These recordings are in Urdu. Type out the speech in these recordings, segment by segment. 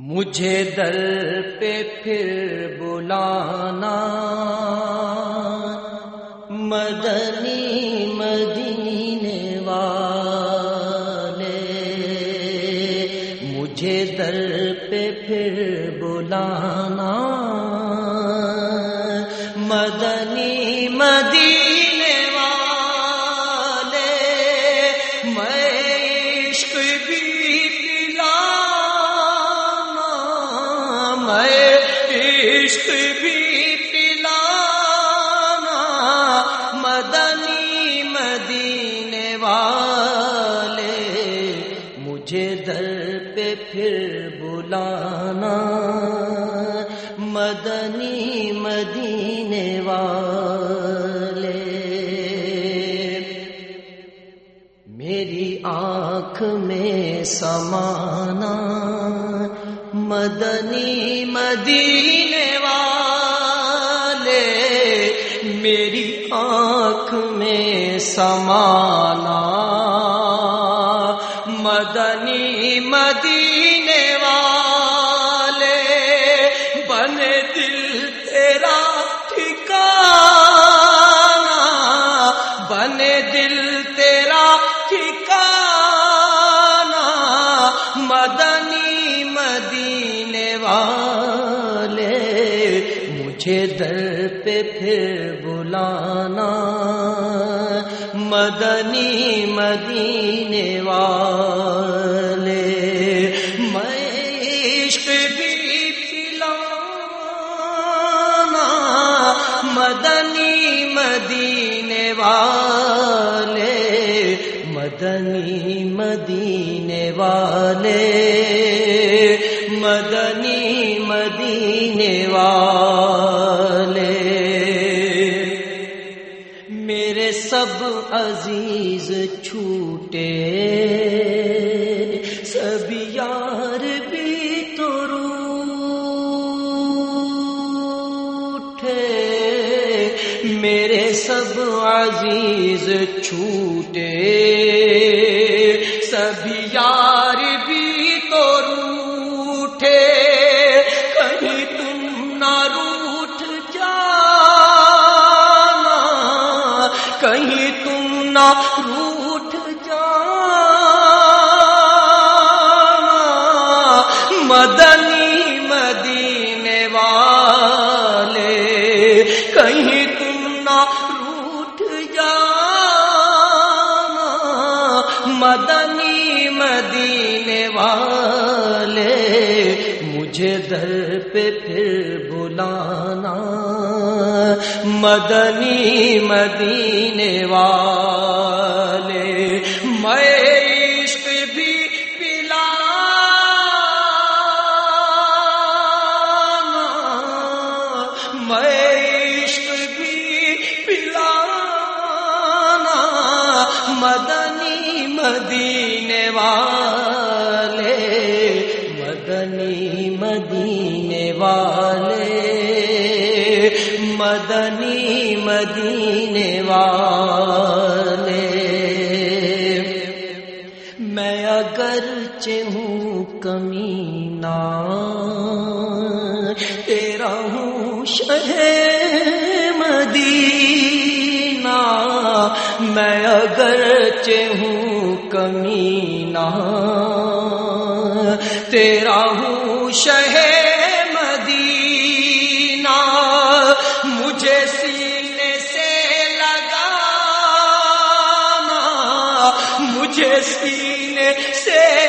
مجھے در پہ پھر بلانا مدنی میری آنکھ میں سمانا مدنی مدینے والے میری آنکھ میں سمانا۔ پہ پھر بلانا۔ مدنی مدینے والے، میں عشق بھی پلانا مدنی مدینے والے، مدنی مدینے والے۔ عزیز چھوٹے سب یار بھی تو روٹھے۔ میرے سب عزیز چھوٹے روٹ جانا۔ مدنی مدینے والے، کہیں تم نہ روٹ جانا۔ مدنی مدینے والے، مجھے در پہ پھر بلانا۔ مدنی مدینے والے میں کمینہ تیرا ہوں شہ مدینہ، میں اگر ہوں کمینہ۔ تیرا ہوں شہ مدینہ مجھے سینے سے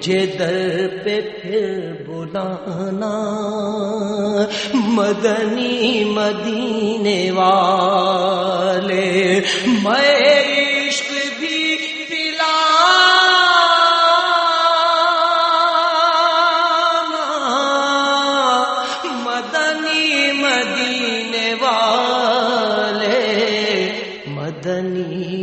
مجھے در پہ پھر بلانا مدنی مدینے والے میں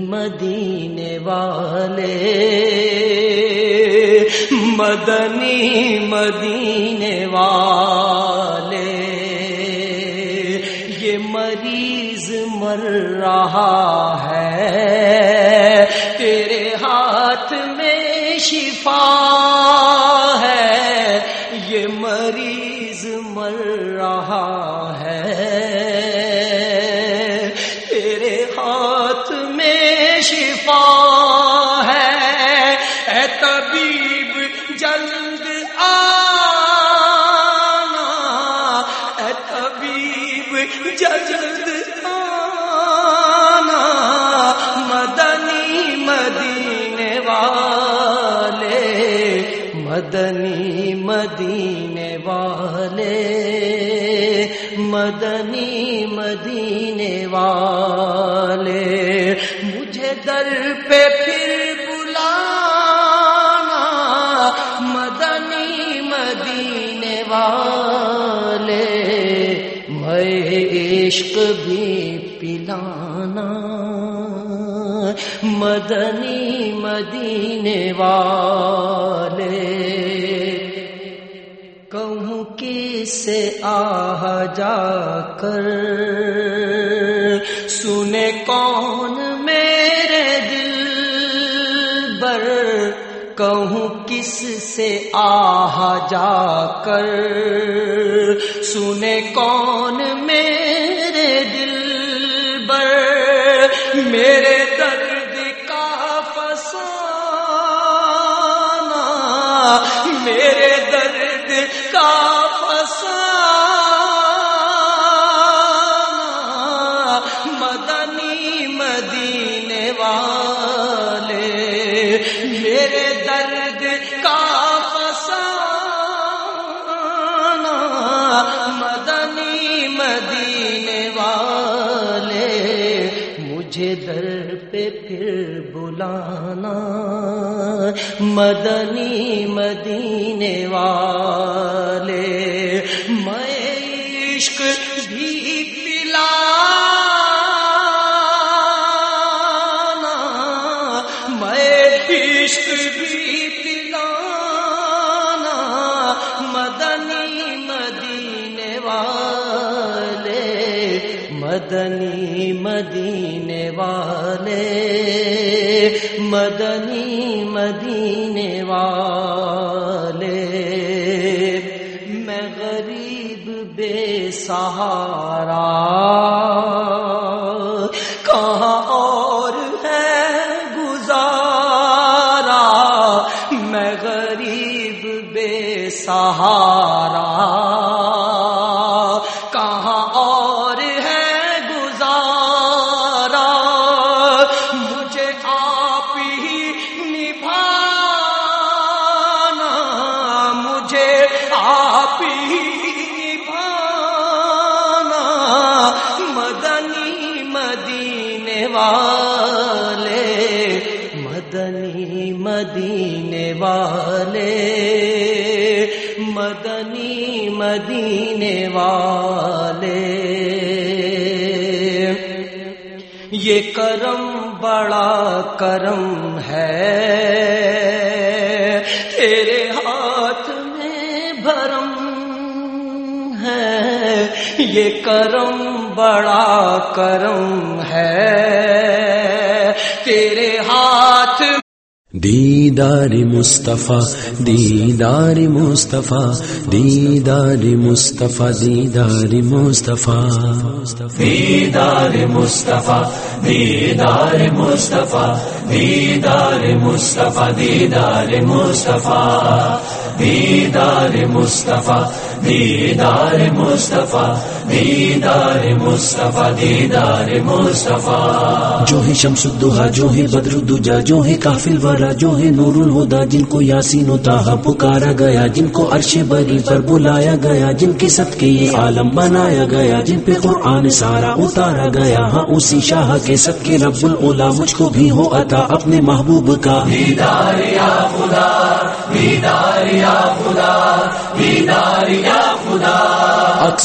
مدینے والے۔ مدنی مدینے مدینے والے مدنی مدینے والے۔ یہ مریض مر رہا ہے۔ مدنی مدینے والے، مدنی مدینے والے، مجھے در پہ پھر بلانا، مدنی مدینے والے، میں عشق بھی پلانا، مدنی مدینے والے۔ سے آہ جا کر۔ سنے کون میرے دل بر کہوں کس سے آہ جا کر۔ سنے کون میرے دل بر میرے در پہ پھر بلانا مدنی مدینے والے مدینے والے، مدنی مدینے والے۔ میں غریب بے سہارا، کہاں اور ہے گزارا؟ میں غریب بے سہارا، کہاں اور مدینے والے۔ یہ کرم بڑا کرم ہے۔ تیرے ہاتھ میں بھرم ہے۔ یہ کرم بڑا کرم ہے۔ تیرے دیدار مصطفیٰ دیدار مصطفیٰ دیدار مصطفیٰ دیدار مصطفیٰ۔ دیدار مصطفیٰ دیدار مصطفیٰ دیدار مصطفیٰ دیدار مصطفیٰ۔ دیدار مصطفیٰ دیدار مصطفیٰ دیدار مصطفیٰ دیدار مصطفیٰ۔ جو ہے شمس الدہا جو ہے بدر الدجا جو ہے کافل ورا جو ہے نور الہدا جن کو یاسین و تاہا پکارا گیا جن کو عرش بری پر بلایا گیا جن کے سب کے یہ عالم بنایا گیا جن پہ قرآن سارا اتارا گیا۔ ہاں اسی شاہ کے سب کے رب الا مجھ کو بھی ہو عطا اپنے محبوب کا۔ دیدار یا خدا۔ دیدار یا خدا دیدار یا خدا۔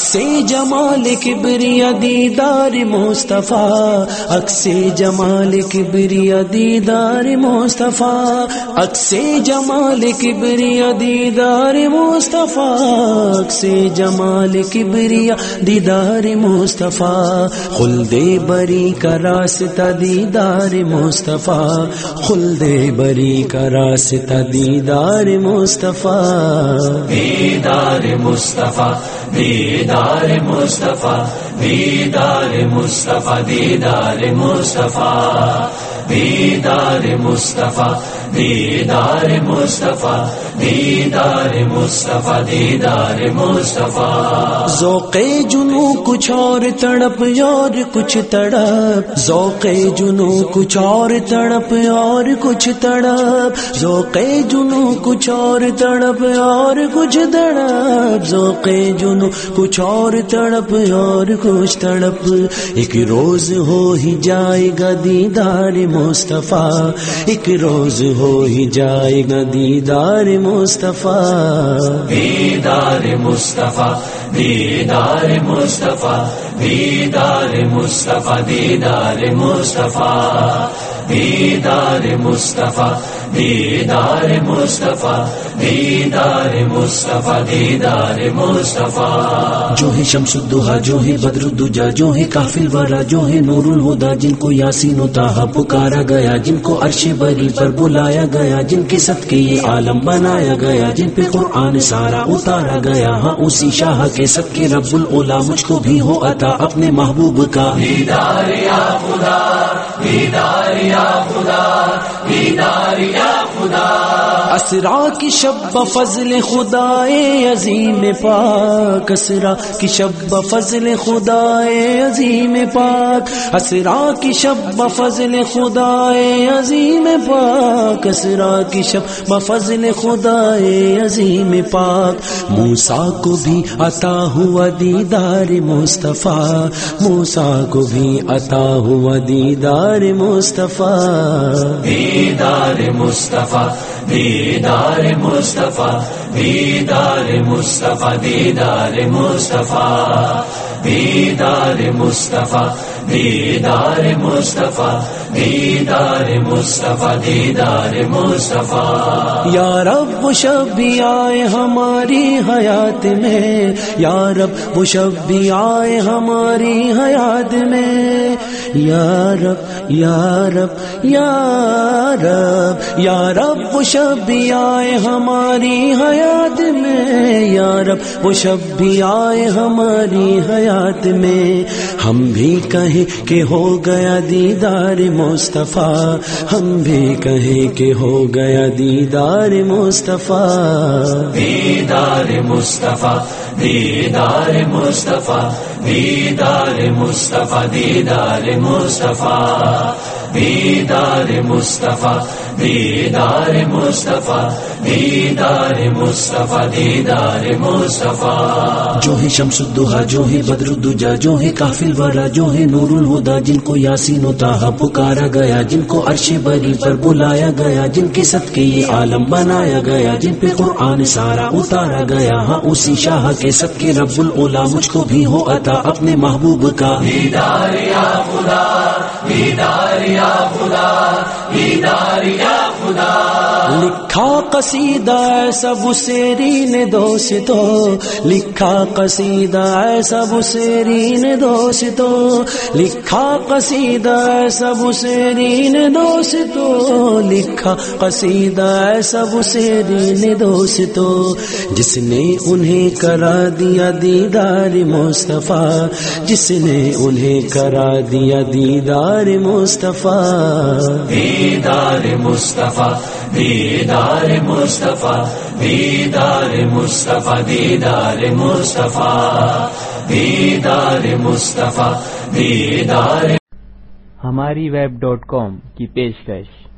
خدا اکس جمال کبریا دیدار مصطفیٰ اکس جمال کبریا دیدار مصطفیٰ اکس جمال کبریا دیدار مصطفیٰ اکس جمال کبریا دیدار مصطفیٰ، خلد بری کا راستہ دیدار مصطفیٰ، خلد بری کا راستہ دیدار مصطفیٰ۔ دیدار مصطفیٰ، دیدار دیدار مصطفیٰ دیدار مصطفیٰ دیدار مصطفیٰ دیدار مصطفیٰ دیدار مصطفیٰ دیدار مصطفیٰ دیدار مصطفیٰ۔ ذوق جنو کچھ اور تڑپ اور کچھ تڑپ۔ ذوق جنو کچھ اور تڑپ اور کچھ تڑپ۔ ذوق جنو کچھ اور تڑپ اور کچھ تڑپ۔ ذوق جنو کچھ اور تڑپ اور کچھ تڑپ۔ ایک روز ہو ہی جائے گا دیدار مصطفیٰ۔ ایک روز ہو ہی جائے گا دیدار مصطفیٰ۔ دیدار مصطفیٰ دیدار مصطفیٰ دیدار مصطفیٰ دیدار مصطفیٰ۔ دیدار مصطفیٰ دیدار مصطفیٰ، دیدار مصطفیٰ دیدار مصطفیٰ۔ جو ہے شمس الدہا جو ہے بدر الدجا جو ہے کافل ورا جو ہے نور الہدا جن کو یاسین و تاہا پکارا گیا جن کو عرش بری پر بلایا گیا جن کے صدقے یہ عالم بنایا گیا جن پہ قرآن سارا اتارا گیا۔ ہاں اسی شاہ کے صدقے رب الاولا مجھ کو بھی ہو عطا اپنے محبوب کا۔ دیدار یا خدا دیدار یا خدا دیدار یا خدا اسرا کی شب فضل خدا عظیم پاک، اسرا کی شب فضل خدا عظیم پاک، اسرا کی شب فضل خدا عظیم پاک، اسرا کی شب فضل خدا عظیم پاک۔ موسا کو بھی عطا ہوا دیدار مصطفیٰ موسا کو بھی عطا ہوا دیدار مصطفیٰ۔ دیدار مصطفیٰ۔ دیدار مصطفیٰ دیدار مصطفیٰ دیدار مصطفیٰ دیدار مصطفیٰ دیدار مصطفیٰ دیدار مصطفیٰ دیدار مصطفیٰ۔ یا رب، وہ شب بھی آئے ہماری حیات میں۔ یا رب، وہ شب بھی آئے ہماری حیات میں۔ یا رب یا رب یا رب یا رب، وہ شب بھی آئے ہماری حیات میں۔ یا رب، وہ شب بھی آئے ہماری حیات میں۔ ہم بھی کہیں کہ ہو گیا دیدار مو مصطفیٰ، ہم بھی کہیں کہ ہو گیا دیدار مصطفیٰ۔ دیدار مصطفیٰ دیدار مصطفیٰ دیدار مصطفیٰ دیدار مصطفیٰ۔ دیدار مصطفیٰ دیدار مصطفیٰ دیدار مصطفیٰ دیدار مصطفیٰ۔ جو ہے شمس الدہا جو ہے بدر الدجا جو ہے کافل ورا جو ہے نور الہدا جن کو یاسین و تاہا پکارا گیا جن کو عرش بری پر بلایا گیا جن کے صدقے یہ عالم بنایا گیا جن پہ قرآن سارا اتارا گیا۔ ہاں اسی شاہ کے صدقے رب الاولا مجھ کو بھی ہو عطا اپنے محبوب کا۔ دیدار یا خدا دیدار یا خدا دیدار یا لکھا قصیدہ ایسا بسیرین دوستو لکھا قصیدہ ایسا بسیرین دوستو لکھا قصیدہ ایسا بسیرین دوستو لکھا قصیدہ ایسا بسیرین دوستو جس نے انہیں کرا دیا دیدار مصطفیٰ، جس نے انہیں کرا دیا دیدار مصطفیٰ۔ دیدار مصطفیٰ، دیدار مصطفیٰ دیدار مصطفیٰ دیدار مصطفیٰ دیدار مصطفیٰ، دیدار ہماری ویب ڈاٹ کام کی پیشکش۔